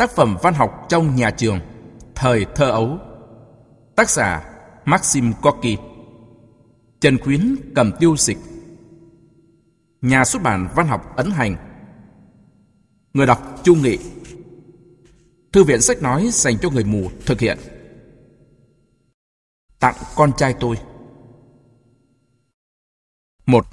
Tác phẩm văn học trong nhà trường Thời thơ ấu. Tác giả Maxim Gorky. Trần Khuyến cầm tiêu dịch Nhà xuất bản văn học ấn hành. Người đọc Chu Nghị. Thư viện sách nói dành cho người mù thực hiện. Tặng con trai tôi. Một.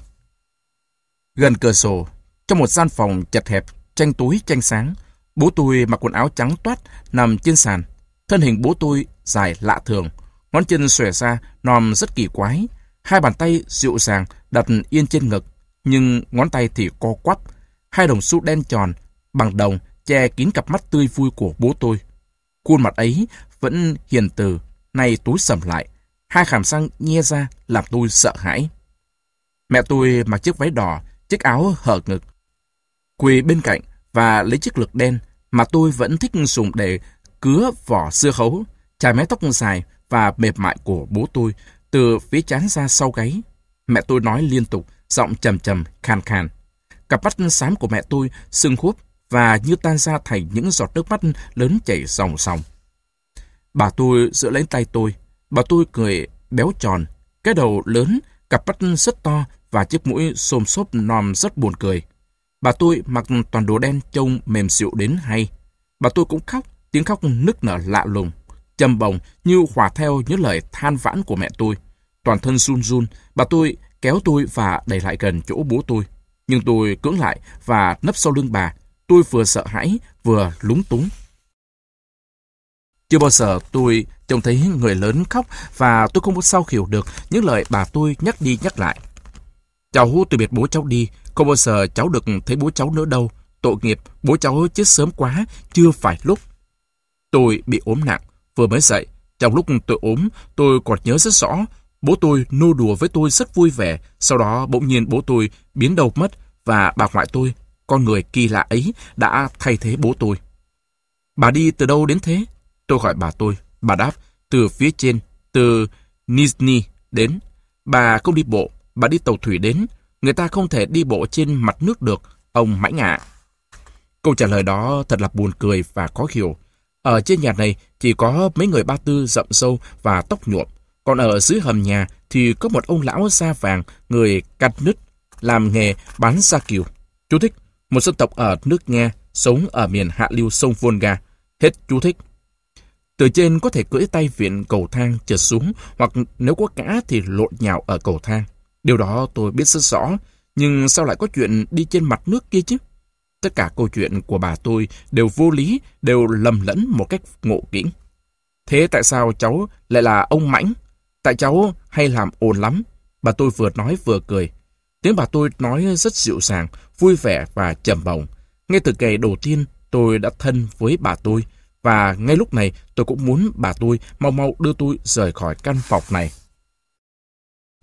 Gần cửa sổ, trong một gian phòng chật hẹp, tranh túi tranh sáng, bố tôi mặc quần áo trắng toát nằm trên sàn. Thân hình bố tôi dài lạ thường, ngón chân xòe ra, nòm rất kỳ quái. Hai bàn tay dịu dàng đặt yên trên ngực, nhưng ngón tay thì co quắp. Hai đồng xu đen tròn, bằng đồng, che kín cặp mắt tươi vui của bố tôi. Khuôn mặt ấy vẫn hiền từ, nay túi sầm lại. Hai khảm răng nhe ra làm tôi sợ hãi. Mẹ tôi mặc chiếc váy đỏ, chiếc áo hở ngực. Quỳ bên cạnh và lấy chiếc lược đen mà tôi vẫn thích dùng để cứa vỏ dưa hấu, chải mái tóc dài và mềm mại của bố tôi từ phía chán ra sau gáy. Mẹ tôi nói liên tục, giọng trầm trầm, khàn khàn. Cặp mắt xám của mẹ tôi sưng húp và như tan ra thành những giọt nước mắt lớn chảy ròng ròng. Bà tôi giữ lấy tay tôi. Bà tôi cười béo tròn, cái đầu lớn, cặp mắt rất to và chiếc mũi xôm xốp nòm rất buồn cười. Bà tôi mặc toàn đồ đen trông mềm xịu đến hay. Bà tôi cũng khóc, tiếng khóc nức nở lạ lùng, trầm bồng như hòa theo những lời than vãn của mẹ tôi. Toàn thân run run, bà tôi kéo tôi và đẩy lại gần chỗ bố tôi. Nhưng tôi cưỡng lại và nấp sau lưng bà. Tôi vừa sợ hãi, vừa lúng túng. Chưa bao giờ tôi trông thấy người lớn khóc và tôi không có sao hiểu được những lời bà tôi nhắc đi nhắc lại. Cháu từ biệt bố cháu đi, không bao giờ cháu được thấy bố cháu nữa đâu. Tội nghiệp, bố cháu chết sớm quá, chưa phải lúc. Tôi bị ốm nặng, vừa mới dậy. Trong lúc tôi ốm, tôi còn nhớ rất rõ. Bố tôi nô đùa với tôi rất vui vẻ. Sau đó bỗng nhiên bố tôi biến đầu mất và bà ngoại tôi, con người kỳ lạ ấy, đã thay thế bố tôi. Bà đi từ đâu đến thế? Tôi hỏi bà tôi. Bà đáp, từ phía trên, từ Nizhny đến. Bà không đi bộ, bà đi tàu thủy đến, người ta không thể đi bộ trên mặt nước được, ông mãi ngạ. Câu trả lời đó thật là buồn cười và khó hiểu. Ở trên nhà này chỉ có mấy người ba tư rậm sâu và tóc nhuộm, còn ở dưới hầm nhà thì có một ông lão da vàng, người cắt nứt, làm nghề bán da kiều. Chú thích, một dân tộc ở nước Nga, sống ở miền hạ lưu sông Volga. Hết chú thích. Từ trên có thể cưỡi tay viện cầu thang trượt xuống, hoặc nếu có cá thì lộn nhào ở cầu thang. Điều đó tôi biết rất rõ, nhưng sao lại có chuyện đi trên mặt nước kia chứ? Tất cả câu chuyện của bà tôi đều vô lý, đều lầm lẫn một cách ngộ nghĩnh. Thế tại sao cháu lại là ông Mãnh? Tại cháu hay làm ồn lắm? Bà tôi vừa nói vừa cười. Tiếng bà tôi nói rất dịu dàng, vui vẻ và trầm bồng. Ngay từ ngày đầu tiên, tôi đã thân với bà tôi. Và ngay lúc này, tôi cũng muốn bà tôi mau mau đưa tôi rời khỏi căn phòng này.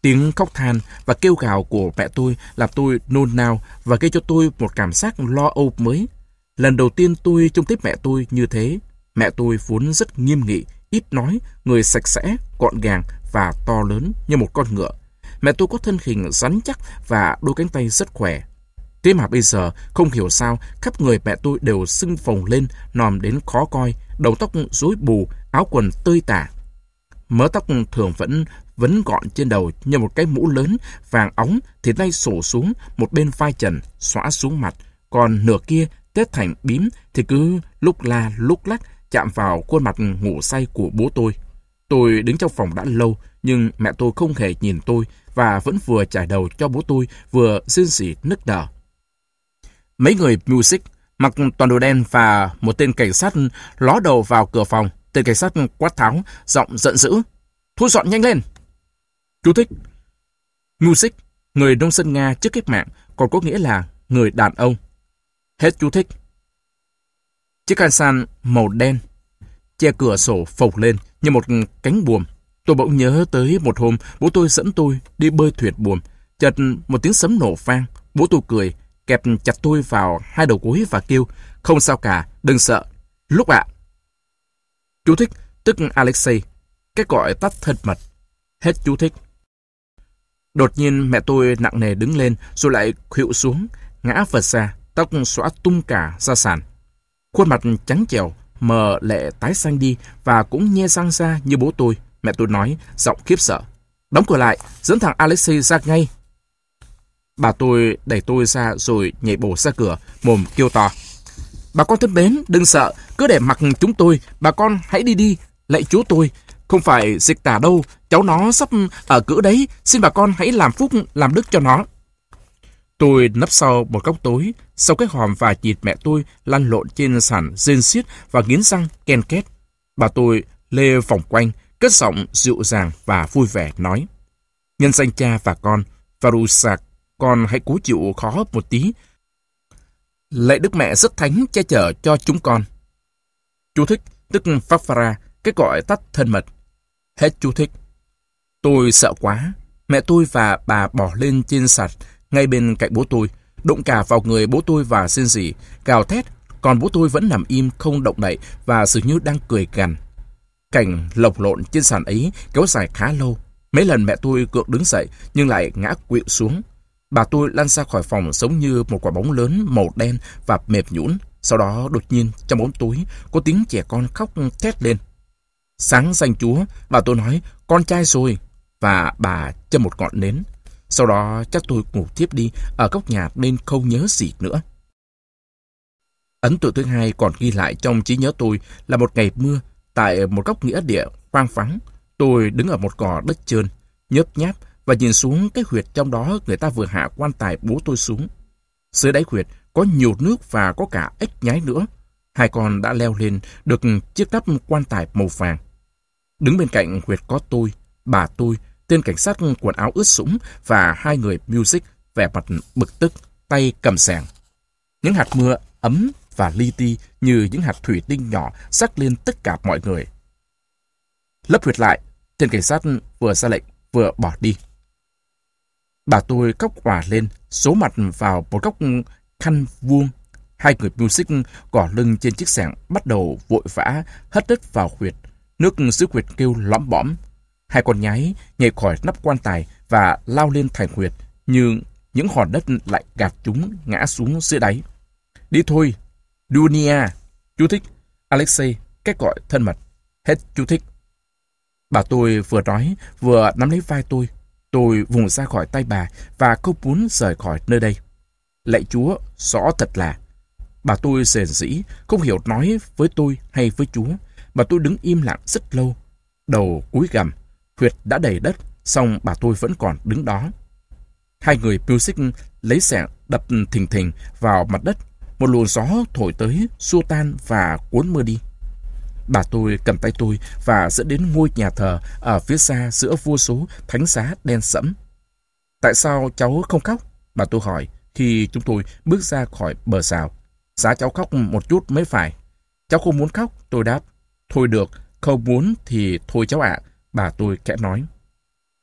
Tiếng khóc than và kêu gào của mẹ tôi làm tôi nôn nao và gây cho tôi một cảm giác lo âu mới. Lần đầu tiên tôi trông thấy mẹ tôi như thế. Mẹ tôi vốn rất nghiêm nghị, ít nói, người sạch sẽ, gọn gàng và to lớn như một con ngựa. Mẹ tôi có thân hình rắn chắc và đôi cánh tay rất khỏe. Thế mà bây giờ, không hiểu sao, khắp người mẹ tôi đều sưng phồng lên, nòm đến khó coi, đầu tóc rối bù, áo quần tơi tả. Mớ tóc thường vẫn vấn gọn trên đầu như một cái mũ lớn, vàng óng thì nay sổ xuống một bên vai trần, xóa xuống mặt, còn nửa kia tết thành bím thì cứ lúc la lúc lắc chạm vào khuôn mặt ngủ say của bố tôi. Tôi đứng trong phòng đã lâu, nhưng mẹ tôi không hề nhìn tôi và vẫn vừa trải đầu cho bố tôi, vừa xin xỉ nức nở. Mấy người music mặc toàn đồ đen và một tên cảnh sát ló đầu vào cửa phòng. Tên cảnh sát quát tháo, giọng giận dữ. Thu dọn nhanh lên! Chú thích Music, người nông dân Nga trước cách mạng, còn có nghĩa là người đàn ông. Hết chú thích. Chiếc khăn san màu đen, che cửa sổ phồng lên như một cánh buồm. Tôi bỗng nhớ tới một hôm bố tôi dẫn tôi đi bơi thuyền buồm. Chợt một tiếng sấm nổ vang, bố tôi cười, kẹp chặt tôi vào hai đầu gối và kêu, không sao cả, đừng sợ. Lúc ạ. Chú thích, tức Alexei, cái gọi tắt thân mật. Hết chú thích. Đột nhiên mẹ tôi nặng nề đứng lên rồi lại khuỵu xuống, ngã vật ra, tóc xóa tung cả ra sàn. Khuôn mặt trắng trẻo, mờ lệ tái xanh đi và cũng nhe răng ra như bố tôi. Mẹ tôi nói, giọng khiếp sợ. Đóng cửa lại, dẫn thằng Alexei ra ngay. Bà tôi đẩy tôi ra rồi nhảy bổ ra cửa, mồm kêu to. Bà con thân mến, đừng sợ, cứ để mặc chúng tôi, bà con hãy đi đi, lạy chúa tôi, không phải dịch tả đâu, cháu nó sắp ở cữ đấy, xin bà con hãy làm phúc, làm đức cho nó. Tôi nấp sau một góc tối, sau cái hòm và chịt mẹ tôi lăn lộn trên sàn rên xiết và nghiến răng ken két. Bà tôi lê vòng quanh, cất giọng dịu dàng và vui vẻ nói. Nhân danh cha và con, Varusak, con hãy cố chịu khó một tí. Lạy Đức Mẹ rất thánh che chở cho chúng con. Chú thích, tức Phapphara, cái gọi tắt thân mật. Hết chú thích. Tôi sợ quá. Mẹ tôi và bà bỏ lên trên sạch ngay bên cạnh bố tôi, đụng cả vào người bố tôi và xin gì gào thét, còn bố tôi vẫn nằm im không động đậy và dường như đang cười gằn. Cảnh lộc lộn trên sàn ấy kéo dài khá lâu. Mấy lần mẹ tôi cược đứng dậy nhưng lại ngã quỵu xuống. Bà tôi lăn ra khỏi phòng giống như một quả bóng lớn màu đen và mềm nhũn. Sau đó đột nhiên trong bóng tối có tiếng trẻ con khóc thét lên. Sáng danh chúa, và tôi nói con trai rồi và bà châm một ngọn nến. Sau đó chắc tôi ngủ tiếp đi ở góc nhà nên không nhớ gì nữa. Ấn tượng thứ hai còn ghi lại trong trí nhớ tôi là một ngày mưa tại một góc nghĩa địa hoang vắng. Tôi đứng ở một cỏ đất trơn, nhớp nháp và nhìn xuống cái huyệt trong đó người ta vừa hạ quan tài bố tôi xuống. Dưới đáy huyệt có nhiều nước và có cả ếch nhái nữa. Hai con đã leo lên được chiếc đắp quan tài màu vàng. Đứng bên cạnh huyệt có tôi, bà tôi, tên cảnh sát quần áo ướt sũng và hai người music vẻ mặt bực tức, tay cầm sàng. Những hạt mưa ấm và li ti như những hạt thủy tinh nhỏ sắc lên tất cả mọi người. Lấp huyệt lại, tên cảnh sát vừa ra lệnh vừa bỏ đi. Bà tôi cốc quả lên, số mặt vào một góc khăn vuông. Hai người music cỏ lưng trên chiếc sàng bắt đầu vội vã hất đất vào huyệt. Nước dưới huyệt kêu lõm bõm. Hai con nhái nhảy khỏi nắp quan tài và lao lên thành huyệt, nhưng những hòn đất lại gạt chúng ngã xuống dưới đáy. Đi thôi, Dunia, chú thích, Alexei, cách gọi thân mật, hết chú thích. Bà tôi vừa nói, vừa nắm lấy vai tôi. Tôi vùng ra khỏi tay bà và không muốn rời khỏi nơi đây. Lạy Chúa, rõ thật là. Bà tôi rền rĩ, không hiểu nói với tôi hay với Chúa. Bà tôi đứng im lặng rất lâu. Đầu cúi gằm, huyệt đã đầy đất, xong bà tôi vẫn còn đứng đó. Hai người piêu xích lấy sẹo đập thình thình vào mặt đất. Một luồng gió thổi tới, xua tan và cuốn mưa đi. Bà tôi cầm tay tôi và dẫn đến ngôi nhà thờ ở phía xa giữa vô số thánh giá đen sẫm. Tại sao cháu không khóc? Bà tôi hỏi khi chúng tôi bước ra khỏi bờ rào. Giá cháu khóc một chút mới phải. Cháu không muốn khóc, tôi đáp. Thôi được, không muốn thì thôi cháu ạ, bà tôi kẽ nói.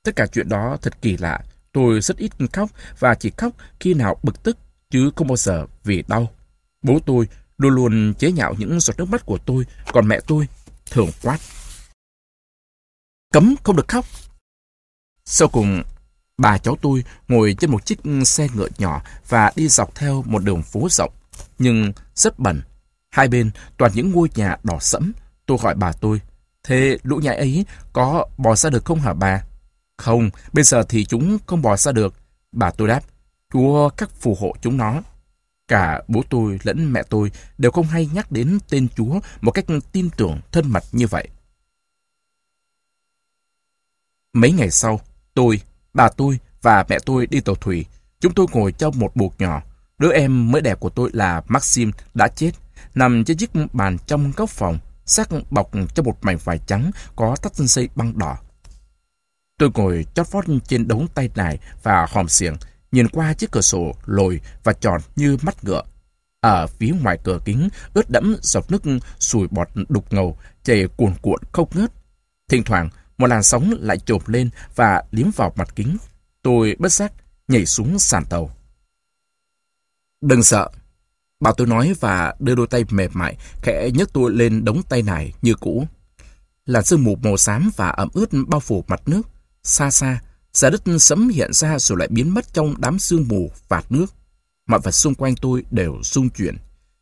Tất cả chuyện đó thật kỳ lạ. Tôi rất ít khóc và chỉ khóc khi nào bực tức, chứ không bao giờ vì đau. Bố tôi luôn luôn chế nhạo những giọt nước mắt của tôi, còn mẹ tôi thường quát. Cấm không được khóc. Sau cùng, bà cháu tôi ngồi trên một chiếc xe ngựa nhỏ và đi dọc theo một đường phố rộng, nhưng rất bẩn. Hai bên toàn những ngôi nhà đỏ sẫm. Tôi hỏi bà tôi, thế lũ nhãi ấy có bò ra được không hả bà? Không, bây giờ thì chúng không bò ra được. Bà tôi đáp, Chúa các phù hộ chúng nó. Cả bố tôi lẫn mẹ tôi đều không hay nhắc đến tên Chúa một cách tin tưởng thân mật như vậy. Mấy ngày sau, tôi, bà tôi và mẹ tôi đi tàu thủy. Chúng tôi ngồi trong một buộc nhỏ. Đứa em mới đẹp của tôi là Maxim đã chết, nằm trên chiếc bàn trong góc phòng, xác bọc trong một mảnh vải trắng có tắt xây băng đỏ. Tôi ngồi chót vót trên đống tay nải và hòm xiềng, nhìn qua chiếc cửa sổ lồi và tròn như mắt ngựa. Ở phía ngoài cửa kính, ướt đẫm giọt nước sùi bọt đục ngầu, chảy cuồn cuộn không ngớt. Thỉnh thoảng, một làn sóng lại trộm lên và liếm vào mặt kính. Tôi bất giác nhảy xuống sàn tàu. Đừng sợ. Bà tôi nói và đưa đôi tay mềm mại, khẽ nhấc tôi lên đống tay này như cũ. Làn sương mù màu xám và ẩm ướt bao phủ mặt nước. Xa xa, Giá đất sấm hiện ra rồi lại biến mất trong đám sương mù vạt nước. Mọi vật xung quanh tôi đều rung chuyển.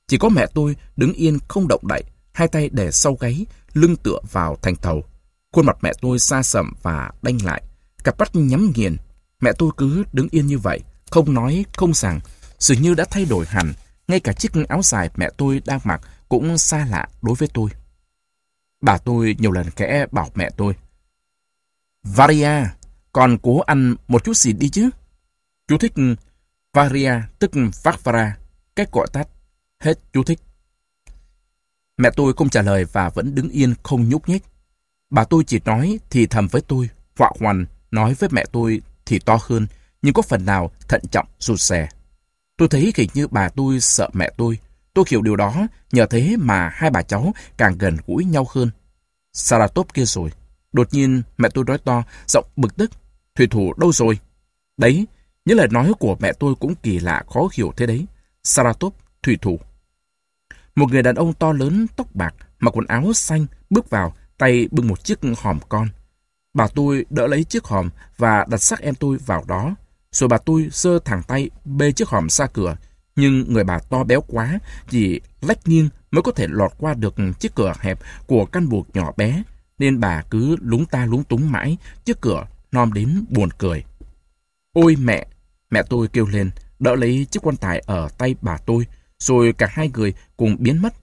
Chỉ có mẹ tôi đứng yên không động đậy, hai tay để sau gáy, lưng tựa vào thành thầu. Khuôn mặt mẹ tôi xa sầm và đanh lại, cặp mắt nhắm nghiền. Mẹ tôi cứ đứng yên như vậy, không nói, không rằng, dường như đã thay đổi hẳn. Ngay cả chiếc áo dài mẹ tôi đang mặc cũng xa lạ đối với tôi. Bà tôi nhiều lần kẽ bảo mẹ tôi. Varia, còn cố ăn một chút gì đi chứ? Chú thích Varia tức Vakvara, cách gọi tắt. Hết chú thích. Mẹ tôi không trả lời và vẫn đứng yên không nhúc nhích. Bà tôi chỉ nói thì thầm với tôi, họa hoành, nói với mẹ tôi thì to hơn, nhưng có phần nào thận trọng rụt rè. Tôi thấy hình như bà tôi sợ mẹ tôi. Tôi hiểu điều đó, nhờ thế mà hai bà cháu càng gần gũi nhau hơn. Saratop kia rồi. Đột nhiên mẹ tôi nói to, giọng bực tức. Thủy thủ đâu rồi? Đấy, những lời nói của mẹ tôi cũng kỳ lạ khó hiểu thế đấy. Saratop, thủy thủ. Một người đàn ông to lớn, tóc bạc, mặc quần áo xanh, bước vào, tay bưng một chiếc hòm con. Bà tôi đỡ lấy chiếc hòm và đặt xác em tôi vào đó. Rồi bà tôi sơ thẳng tay bê chiếc hòm ra cửa. Nhưng người bà to béo quá, chỉ lách nghiêng mới có thể lọt qua được chiếc cửa hẹp của căn buộc nhỏ bé. Nên bà cứ lúng ta lúng túng mãi, chiếc cửa nom đến buồn cười. Ôi mẹ! Mẹ tôi kêu lên, đỡ lấy chiếc quan tài ở tay bà tôi, rồi cả hai người cùng biến mất.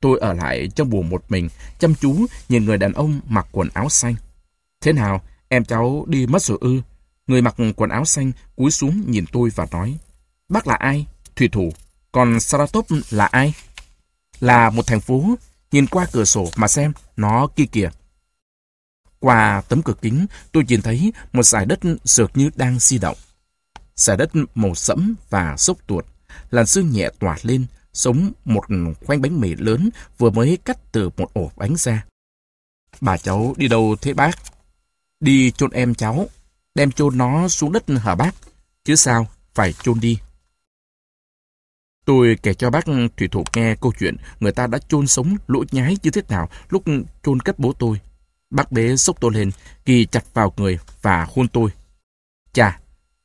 Tôi ở lại trong buồng một mình, chăm chú nhìn người đàn ông mặc quần áo xanh. Thế nào, em cháu đi mất rồi ư? Người mặc quần áo xanh cúi xuống nhìn tôi và nói, Bác là ai? Thủy thủ. Còn Saratov là ai? Là một thành phố. Nhìn qua cửa sổ mà xem, nó kia kìa. Qua tấm cửa kính, tôi nhìn thấy một dải đất dược như đang di động. Dải đất màu sẫm và sốc tuột, làn sương nhẹ tỏa lên, sống một khoanh bánh mì lớn vừa mới cắt từ một ổ bánh ra. Bà cháu đi đâu thế bác? Đi chôn em cháu, đem chôn nó xuống đất hả bác? Chứ sao, phải chôn đi. Tôi kể cho bác thủy thủ nghe câu chuyện người ta đã chôn sống lũ nhái như thế nào lúc chôn cất bố tôi. Bác bế sốc tôi lên, kỳ chặt vào người và hôn tôi. Chà,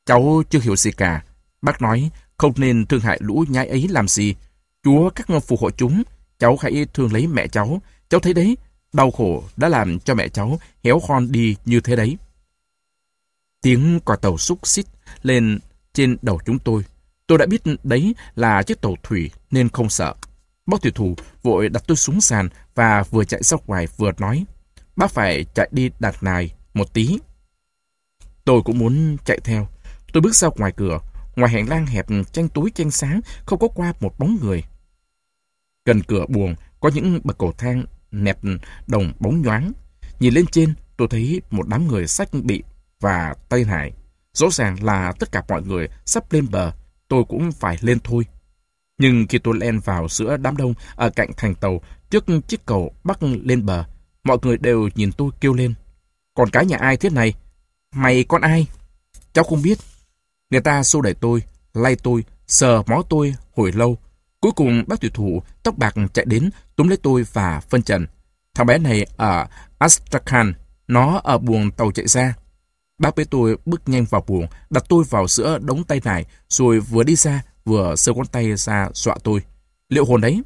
cháu chưa hiểu gì cả. Bác nói không nên thương hại lũ nhái ấy làm gì. Chúa các phù hộ chúng, cháu hãy thương lấy mẹ cháu. Cháu thấy đấy, đau khổ đã làm cho mẹ cháu héo khon đi như thế đấy. Tiếng quả tàu xúc xít lên trên đầu chúng tôi. Tôi đã biết đấy là chiếc tàu thủy nên không sợ. Bác thủy thủ vội đặt tôi xuống sàn và vừa chạy ra ngoài vừa nói, bác phải chạy đi đặt nài một tí. Tôi cũng muốn chạy theo. Tôi bước ra ngoài cửa. Ngoài hành lang hẹp tranh túi tranh sáng, không có qua một bóng người. Gần cửa buồng có những bậc cầu thang nẹp đồng bóng nhoáng. Nhìn lên trên, tôi thấy một đám người sách bị và tây hải. Rõ ràng là tất cả mọi người sắp lên bờ tôi cũng phải lên thôi. Nhưng khi tôi len vào giữa đám đông ở cạnh thành tàu trước chiếc cầu bắc lên bờ, mọi người đều nhìn tôi kêu lên. Còn cái nhà ai thế này? Mày con ai? Cháu không biết. Người ta xô đẩy tôi, lay tôi, sờ mó tôi hồi lâu. Cuối cùng bác tuyệt thủ tóc bạc chạy đến túm lấy tôi và phân trần. Thằng bé này ở Astrakhan, nó ở buồng tàu chạy ra. Bác bế tôi bước nhanh vào buồng, đặt tôi vào giữa đống tay nải, rồi vừa đi ra, vừa sơ con tay ra dọa tôi. Liệu hồn đấy?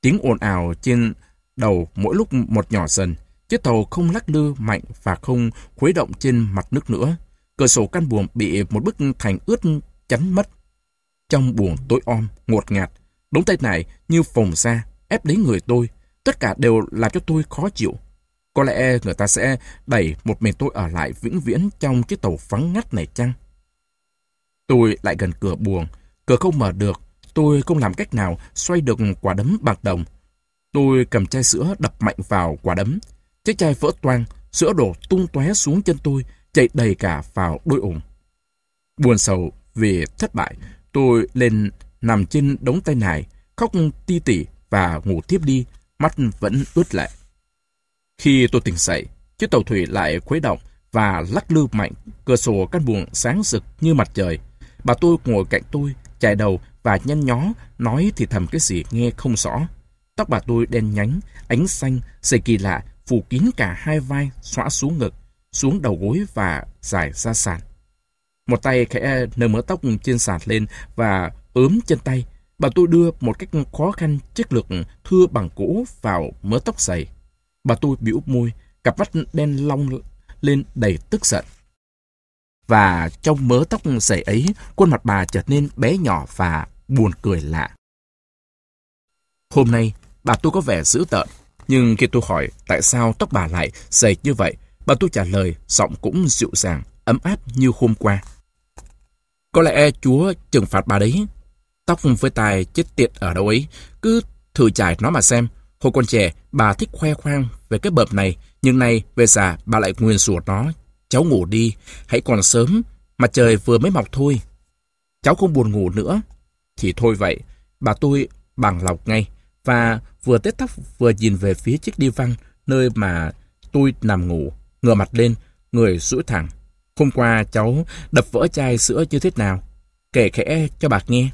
Tiếng ồn ào trên đầu mỗi lúc một nhỏ dần. Chiếc tàu không lắc lư mạnh và không khuấy động trên mặt nước nữa. Cửa sổ căn buồng bị một bức thành ướt chắn mất. Trong buồng tối om, ngột ngạt, đống tay này như phồng ra, ép lấy người tôi. Tất cả đều làm cho tôi khó chịu. Có lẽ người ta sẽ đẩy một mình tôi ở lại vĩnh viễn trong chiếc tàu vắng ngắt này chăng? Tôi lại gần cửa buồng. Cửa không mở được. Tôi không làm cách nào xoay được quả đấm bằng đồng. Tôi cầm chai sữa đập mạnh vào quả đấm. Chiếc chai vỡ toang, sữa đổ tung tóe xuống chân tôi, chảy đầy cả vào đôi ủng. Buồn sầu vì thất bại, tôi lên nằm trên đống tay nải, khóc ti tỉ và ngủ tiếp đi, mắt vẫn ướt lệ. Khi tôi tỉnh dậy, chiếc tàu thủy lại khuấy động và lắc lư mạnh, cửa sổ căn buồng sáng rực như mặt trời. Bà tôi ngồi cạnh tôi, chải đầu và nhăn nhó, nói thì thầm cái gì nghe không rõ. Tóc bà tôi đen nhánh, ánh xanh, dày kỳ lạ, phủ kín cả hai vai, xõa xuống ngực, xuống đầu gối và dài ra sàn. Một tay khẽ nâng mớ tóc trên sàn lên và ướm chân tay. Bà tôi đưa một cách khó khăn chiếc lược thưa bằng cũ vào mớ tóc dày. Bà tôi biểu môi, cặp mắt đen long lên đầy tức giận. Và trong mớ tóc dày ấy, khuôn mặt bà trở nên bé nhỏ và buồn cười lạ. Hôm nay, bà tôi có vẻ dữ tợn, nhưng khi tôi hỏi tại sao tóc bà lại dày như vậy, bà tôi trả lời giọng cũng dịu dàng, ấm áp như hôm qua. Có lẽ Chúa trừng phạt bà đấy. Tóc với tài chết tiệt ở đâu ấy, cứ thử trải nó mà xem. Hồi còn trẻ, bà thích khoe khoang về cái bợp này, nhưng nay về già bà lại nguyên rủa nó. Cháu ngủ đi, hãy còn sớm, mặt trời vừa mới mọc thôi. Cháu không buồn ngủ nữa. Thì thôi vậy, bà tôi bằng lọc ngay, và vừa tết tóc vừa nhìn về phía chiếc đi văn, nơi mà tôi nằm ngủ, ngửa mặt lên, người duỗi thẳng. Hôm qua cháu đập vỡ chai sữa như thế nào? Kể khẽ cho bà nghe.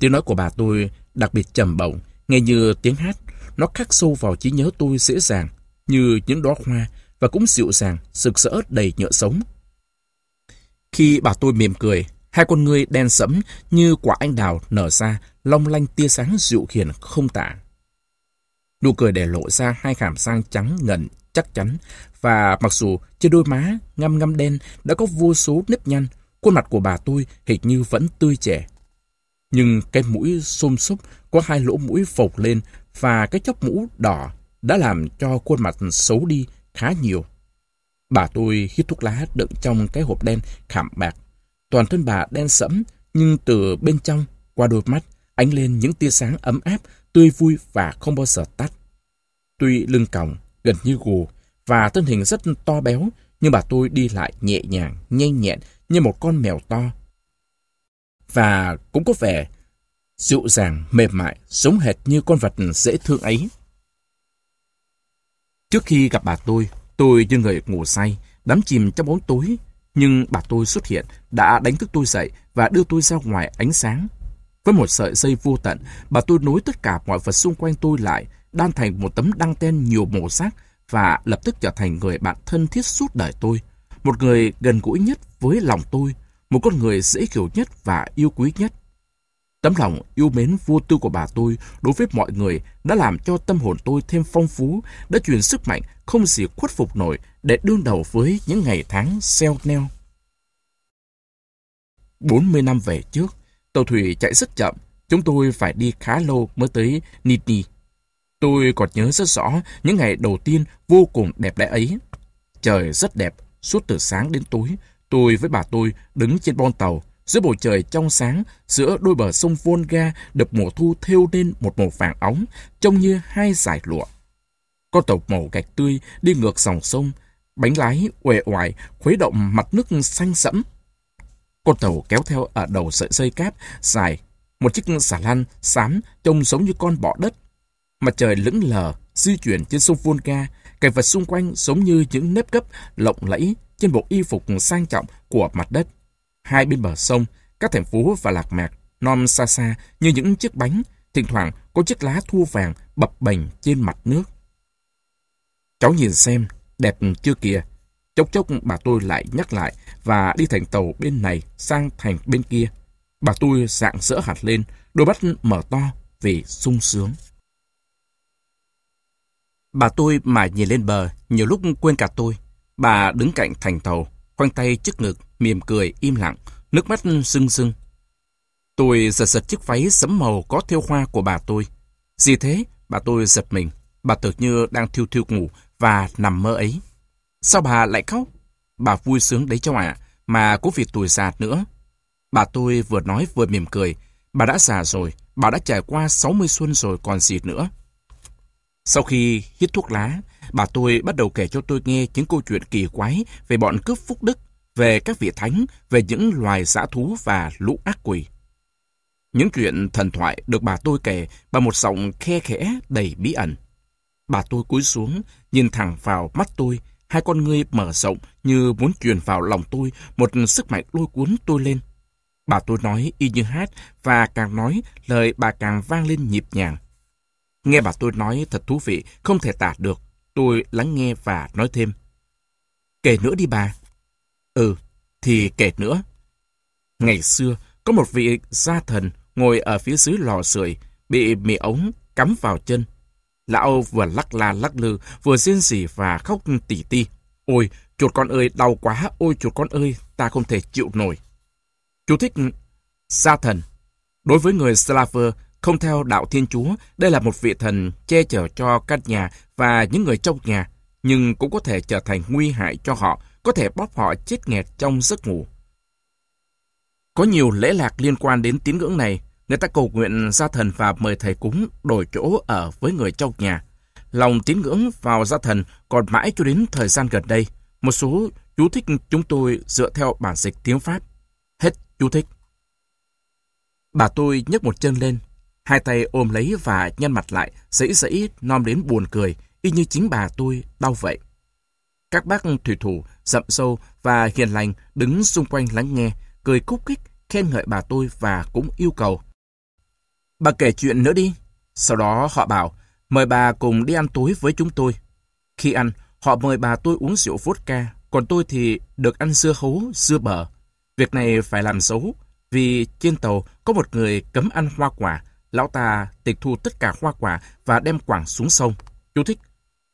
Tiếng nói của bà tôi đặc biệt trầm bổng, nghe như tiếng hát. Nó khắc sâu vào trí nhớ tôi dễ dàng, như những đóa hoa và cũng dịu dàng, sực sỡ đầy nhựa sống. Khi bà tôi mỉm cười, hai con ngươi đen sẫm như quả anh đào nở ra, long lanh tia sáng dịu hiền không tả. Nụ cười để lộ ra hai khảm răng trắng ngần, chắc chắn, và mặc dù trên đôi má ngăm ngăm đen đã có vô số nếp nhăn, khuôn mặt của bà tôi hình như vẫn tươi trẻ. Nhưng cái mũi xôm xúc có hai lỗ mũi phồng lên và cái chóp mũ đỏ đã làm cho khuôn mặt xấu đi khá nhiều. Bà tôi hít thuốc lá đựng trong cái hộp đen khảm bạc. Toàn thân bà đen sẫm, nhưng từ bên trong, qua đôi mắt, ánh lên những tia sáng ấm áp, tươi vui và không bao giờ tắt. Tuy lưng còng, gần như gù, và thân hình rất to béo, nhưng bà tôi đi lại nhẹ nhàng, nhanh nhẹn như một con mèo to. Và cũng có vẻ dịu dàng, mềm mại, giống hệt như con vật dễ thương ấy. Trước khi gặp bà tôi, tôi như người ngủ say, đắm chìm trong bóng tối. Nhưng bà tôi xuất hiện, đã đánh thức tôi dậy và đưa tôi ra ngoài ánh sáng. Với một sợi dây vô tận, bà tôi nối tất cả mọi vật xung quanh tôi lại, đan thành một tấm đăng ten nhiều màu sắc và lập tức trở thành người bạn thân thiết suốt đời tôi. Một người gần gũi nhất với lòng tôi, một con người dễ hiểu nhất và yêu quý nhất. Tấm lòng yêu mến vô tư của bà tôi đối với mọi người đã làm cho tâm hồn tôi thêm phong phú, đã truyền sức mạnh không gì khuất phục nổi để đương đầu với những ngày tháng xeo neo. 40 năm về trước, tàu thủy chạy rất chậm, chúng tôi phải đi khá lâu mới tới Nidni. Tôi còn nhớ rất rõ những ngày đầu tiên vô cùng đẹp đẽ ấy. Trời rất đẹp, suốt từ sáng đến tối, tôi với bà tôi đứng trên bon tàu, dưới bầu trời trong sáng, giữa đôi bờ sông Volga được mùa thu thêu lên một màu vàng óng, trông như hai dải lụa. Con tàu màu gạch tươi đi ngược dòng sông, bánh lái uể oải khuấy động mặt nước xanh sẫm. Con tàu kéo theo ở đầu sợi dây cáp dài, một chiếc xà lan xám trông giống như con bọ đất. Mặt trời lững lờ di chuyển trên sông Volga, cảnh vật xung quanh giống như những nếp gấp lộng lẫy trên bộ y phục sang trọng của mặt đất. Hai bên bờ sông, các thành phố và lạc mạc, non xa xa như những chiếc bánh, thỉnh thoảng có chiếc lá thua vàng bập bềnh trên mặt nước. Cháu nhìn xem, đẹp chưa kìa. Chốc chốc bà tôi lại nhắc lại và đi thành tàu bên này sang thành bên kia. Bà tôi dạng rỡ hạt lên, đôi mắt mở to vì sung sướng. Bà tôi mà nhìn lên bờ, nhiều lúc quên cả tôi. Bà đứng cạnh thành tàu, khoanh tay trước ngực, mỉm cười, im lặng, nước mắt sưng sưng. Tôi giật giật chiếc váy sẫm màu có thêu hoa của bà tôi. Gì thế? Bà tôi giật mình. Bà tưởng như đang thiêu thiêu ngủ và nằm mơ ấy. Sao bà lại khóc? Bà vui sướng đấy cháu ạ, mà cũng vì tuổi già nữa. Bà tôi vừa nói vừa mỉm cười. Bà đã già rồi, bà đã trải qua 60 xuân rồi còn gì nữa. Sau khi hít thuốc lá, bà tôi bắt đầu kể cho tôi nghe những câu chuyện kỳ quái về bọn cướp phúc đức, về các vị thánh, về những loài dã thú và lũ ác quỷ. Những chuyện thần thoại được bà tôi kể bằng một giọng khe khẽ đầy bí ẩn. Bà tôi cúi xuống, nhìn thẳng vào mắt tôi, hai con ngươi mở rộng như muốn truyền vào lòng tôi một sức mạnh lôi cuốn tôi lên. Bà tôi nói y như hát và càng nói lời bà càng vang lên nhịp nhàng. Nghe bà tôi nói thật thú vị, không thể tả được. Tôi lắng nghe và nói thêm. Kể nữa đi bà. Ừ, thì kể nữa. Ngày xưa, có một vị gia thần ngồi ở phía dưới lò sưởi, bị mì ống cắm vào chân. Lão vừa lắc la lắc lư, vừa riêng rỉ và khóc tỉ ti. Ôi, chuột con ơi, đau quá, ôi chuột con ơi, ta không thể chịu nổi. Chú thích gia thần Đối với người Slaver, không theo đạo Thiên Chúa, đây là một vị thần che chở cho căn nhà và những người trong nhà, nhưng cũng có thể trở thành nguy hại cho họ, có thể bóp họ chết nghẹt trong giấc ngủ. Có nhiều lễ lạc liên quan đến tín ngưỡng này, người ta cầu nguyện gia thần và mời thầy cúng đổi chỗ ở với người trong nhà. Lòng tín ngưỡng vào gia thần còn mãi cho đến thời gian gần đây. Một số chú thích chúng tôi dựa theo bản dịch tiếng Pháp. Hết chú thích. Bà tôi nhấc một chân lên, hai tay ôm lấy và nhăn mặt lại, dãy dãy nom đến buồn cười, y như chính bà tôi đau vậy. Các bác thủy thủ, rậm sâu và hiền lành đứng xung quanh lắng nghe, cười khúc khích, khen ngợi bà tôi và cũng yêu cầu. Bà kể chuyện nữa đi. Sau đó họ bảo, mời bà cùng đi ăn tối với chúng tôi. Khi ăn, họ mời bà tôi uống rượu vodka, còn tôi thì được ăn dưa hấu, dưa bở. Việc này phải làm xấu, vì trên tàu có một người cấm ăn hoa quả, lão ta tịch thu tất cả hoa quả và đem quảng xuống sông. Chú thích.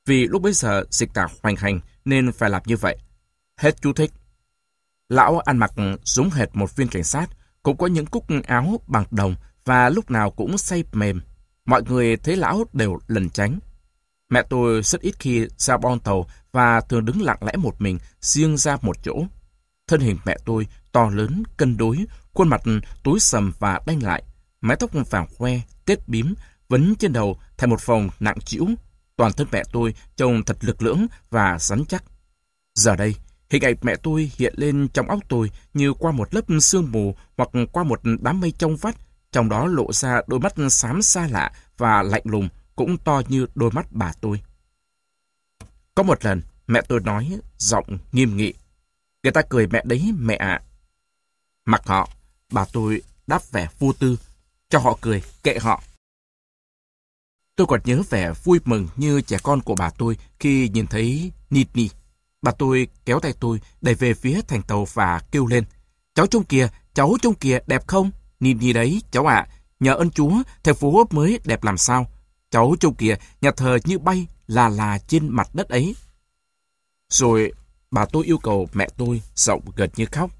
Vì lúc bấy giờ dịch tả hoành hành nên phải làm như vậy. Hết chú thích. Lão ăn mặc giống hệt một viên cảnh sát, cũng có những cúc áo bằng đồng và lúc nào cũng say mềm. Mọi người thấy lão đều lần tránh. Mẹ tôi rất ít khi ra bon tàu và thường đứng lặng lẽ một mình, riêng ra một chỗ. Thân hình mẹ tôi to lớn, cân đối, khuôn mặt tối sầm và đanh lại, mái tóc vàng khoe, tết bím, vấn trên đầu thành một vòng nặng chịu. Toàn thân mẹ tôi trông thật lực lưỡng và rắn chắc. Giờ đây, hình ảnh mẹ tôi hiện lên trong óc tôi như qua một lớp sương mù hoặc qua một đám mây trong vắt, trong đó lộ ra đôi mắt xám xa lạ và lạnh lùng, cũng to như đôi mắt bà tôi. Có một lần, mẹ tôi nói, giọng nghiêm nghị. Người ta cười mẹ đấy, mẹ ạ. Mặc họ, bà tôi đáp vẻ vô tư, cho họ cười, kệ họ. Tôi còn nhớ vẻ vui mừng như trẻ con của bà tôi khi nhìn thấy Nini. Bà tôi kéo tay tôi đẩy về phía thành tàu và kêu lên. Cháu trông kìa, cháu trông kìa, đẹp không? Nini đấy, cháu ạ. nhờ ơn Chúa, thành phố mới đẹp làm sao. Cháu trông kìa, nhà thờ như bay là là trên mặt đất ấy. Rồi bà tôi yêu cầu mẹ tôi giọng gần như khóc.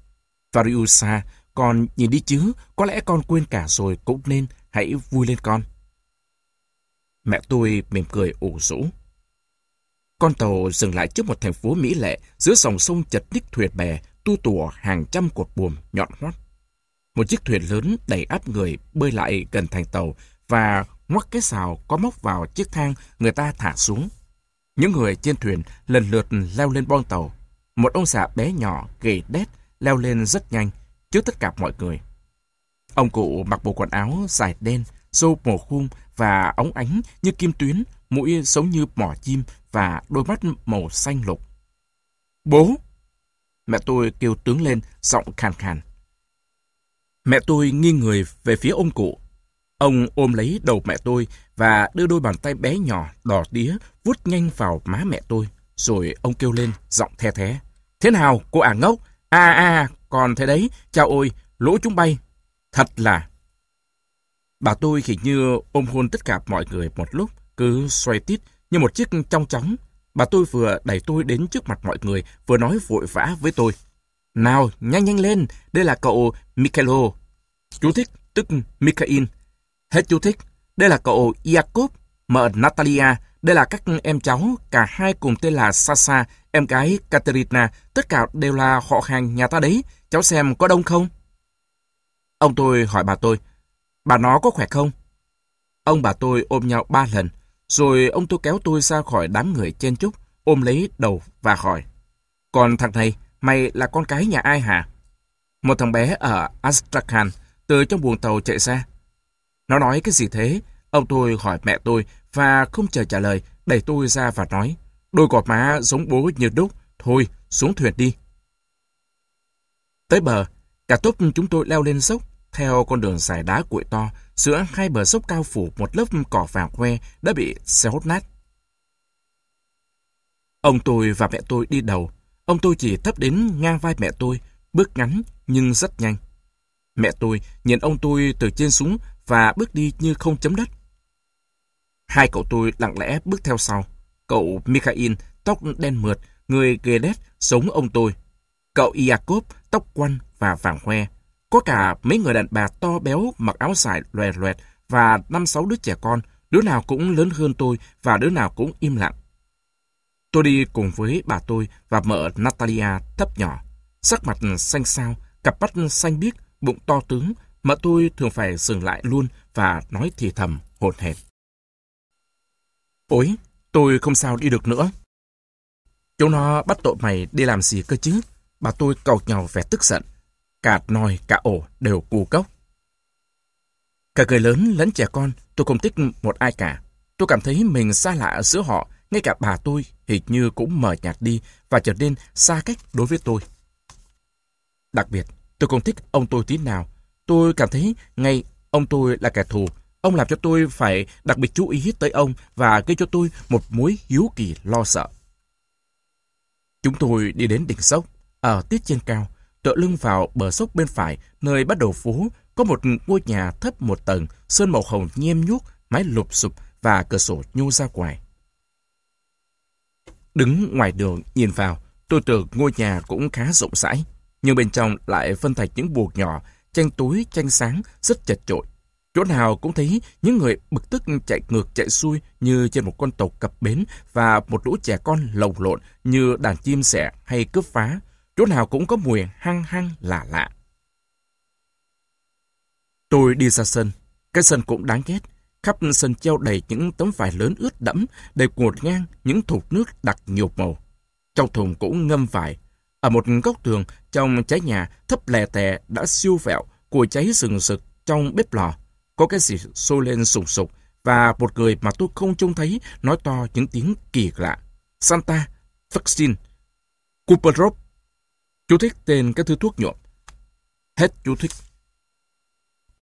Variusa, con nhìn đi chứ, có lẽ con quên cả rồi cũng nên, hãy vui lên con. Mẹ tôi mỉm cười ủ rũ. Con tàu dừng lại trước một thành phố mỹ lệ giữa dòng sông chật ních thuyền bè, tu tủa hàng trăm cột buồm nhọn hoắt. Một chiếc thuyền lớn đầy áp người bơi lại gần thành tàu và ngoắc cái xào có móc vào chiếc thang người ta thả xuống. Những người trên thuyền lần lượt leo lên bon tàu. Một ông già bé nhỏ, gầy đét, leo lên rất nhanh, trước tất cả mọi người. Ông cụ mặc bộ quần áo dài đen, râu mồ khung và ống ánh như kim tuyến, mũi giống như mỏ chim và đôi mắt màu xanh lục. Bố! Mẹ tôi kêu tướng lên, giọng khàn khàn. Mẹ tôi nghiêng người về phía ông cụ. Ông ôm lấy đầu mẹ tôi và đưa đôi bàn tay bé nhỏ đỏ tía vút nhanh vào má mẹ tôi. Rồi ông kêu lên, giọng the thế. Thế nào, cô ả ngốc? À à, còn thế đấy, chào ôi, lỗ chúng bay. Thật là... Bà tôi hình như ôm hôn tất cả mọi người một lúc, cứ xoay tít như một chiếc trong chóng. Bà tôi vừa đẩy tôi đến trước mặt mọi người, vừa nói vội vã với tôi. Nào, nhanh nhanh lên, đây là cậu Michaelo. Chú thích, tức Mikhail. Hết chú thích, đây là cậu Jacob, mợ Natalia, đây là các em cháu, cả hai cùng tên là Sasa, em gái Katerina, tất cả đều là họ hàng nhà ta đấy, cháu xem có đông không? Ông tôi hỏi bà tôi, bà nó có khỏe không? Ông bà tôi ôm nhau ba lần, rồi ông tôi kéo tôi ra khỏi đám người chen chúc, ôm lấy đầu và hỏi, còn thằng này, mày là con cái nhà ai hả? Một thằng bé ở Astrakhan, từ trong buồng tàu chạy ra. Nó nói cái gì thế? Ông tôi hỏi mẹ tôi và không chờ trả lời, đẩy tôi ra và nói, đôi gọt má giống bố như đúc, thôi, xuống thuyền đi. Tới bờ, cả tốp chúng tôi leo lên dốc, theo con đường dài đá cuội to, giữa hai bờ dốc cao phủ một lớp cỏ vàng que đã bị xe hốt nát. Ông tôi và mẹ tôi đi đầu, ông tôi chỉ thấp đến ngang vai mẹ tôi, bước ngắn nhưng rất nhanh. Mẹ tôi nhìn ông tôi từ trên xuống và bước đi như không chấm đất. Hai cậu tôi lặng lẽ bước theo sau. Cậu Mikhail, tóc đen mượt, người ghê đét, giống ông tôi. Cậu Iacob, tóc quăn và vàng hoe. Có cả mấy người đàn bà to béo mặc áo dài loè loẹt và năm sáu đứa trẻ con, đứa nào cũng lớn hơn tôi và đứa nào cũng im lặng. Tôi đi cùng với bà tôi và mợ Natalia thấp nhỏ. Sắc mặt xanh xao, cặp mắt xanh biếc, bụng to tướng, mợ tôi thường phải dừng lại luôn và nói thì thầm, hồn hển. Ôi, tôi không sao đi được nữa. Chúng nó bắt tội mày đi làm gì cơ chứ? Bà tôi cầu nhau vẻ tức giận. Cả nòi, cả ổ đều cù cốc. Cả người lớn lẫn trẻ con, tôi không thích một ai cả. Tôi cảm thấy mình xa lạ giữa họ, ngay cả bà tôi hình như cũng mờ nhạt đi và trở nên xa cách đối với tôi. Đặc biệt, tôi không thích ông tôi tí nào. Tôi cảm thấy ngay ông tôi là kẻ thù. Ông làm cho tôi phải đặc biệt chú ý tới ông và gây cho tôi một mối hiếu kỳ lo sợ. Chúng tôi đi đến đỉnh sốc, ở tiết trên cao, tựa lưng vào bờ sốc bên phải, nơi bắt đầu phố, có một ngôi nhà thấp một tầng, sơn màu hồng nhem nhuốc, mái lụp sụp và cửa sổ nhô ra ngoài. Đứng ngoài đường nhìn vào, tôi tưởng ngôi nhà cũng khá rộng rãi, nhưng bên trong lại phân thành những buồng nhỏ, tranh túi, tranh sáng, rất chật chội. Chỗ nào cũng thấy những người bực tức chạy ngược chạy xuôi như trên một con tàu cập bến và một lũ trẻ con lồng lộn như đàn chim sẻ hay cướp phá. Chỗ nào cũng có mùi hăng hăng lạ lạ. Tôi đi ra sân. Cái sân cũng đáng ghét. Khắp sân treo đầy những tấm vải lớn ướt đẫm, đầy ngột ngang những thục nước đặc nhột màu. Trong thùng cũng ngâm vải. Ở một góc tường, trong trái nhà thấp lè tè đã siêu vẹo, củi cháy sừng sực trong bếp lò. Có cái gì sôi lên sùng sục và một người mà tôi không trông thấy nói to những tiếng kỳ lạ. Santa, vaccine, Rope, Chú thích tên các thứ thuốc nhuộm. Hết chú thích.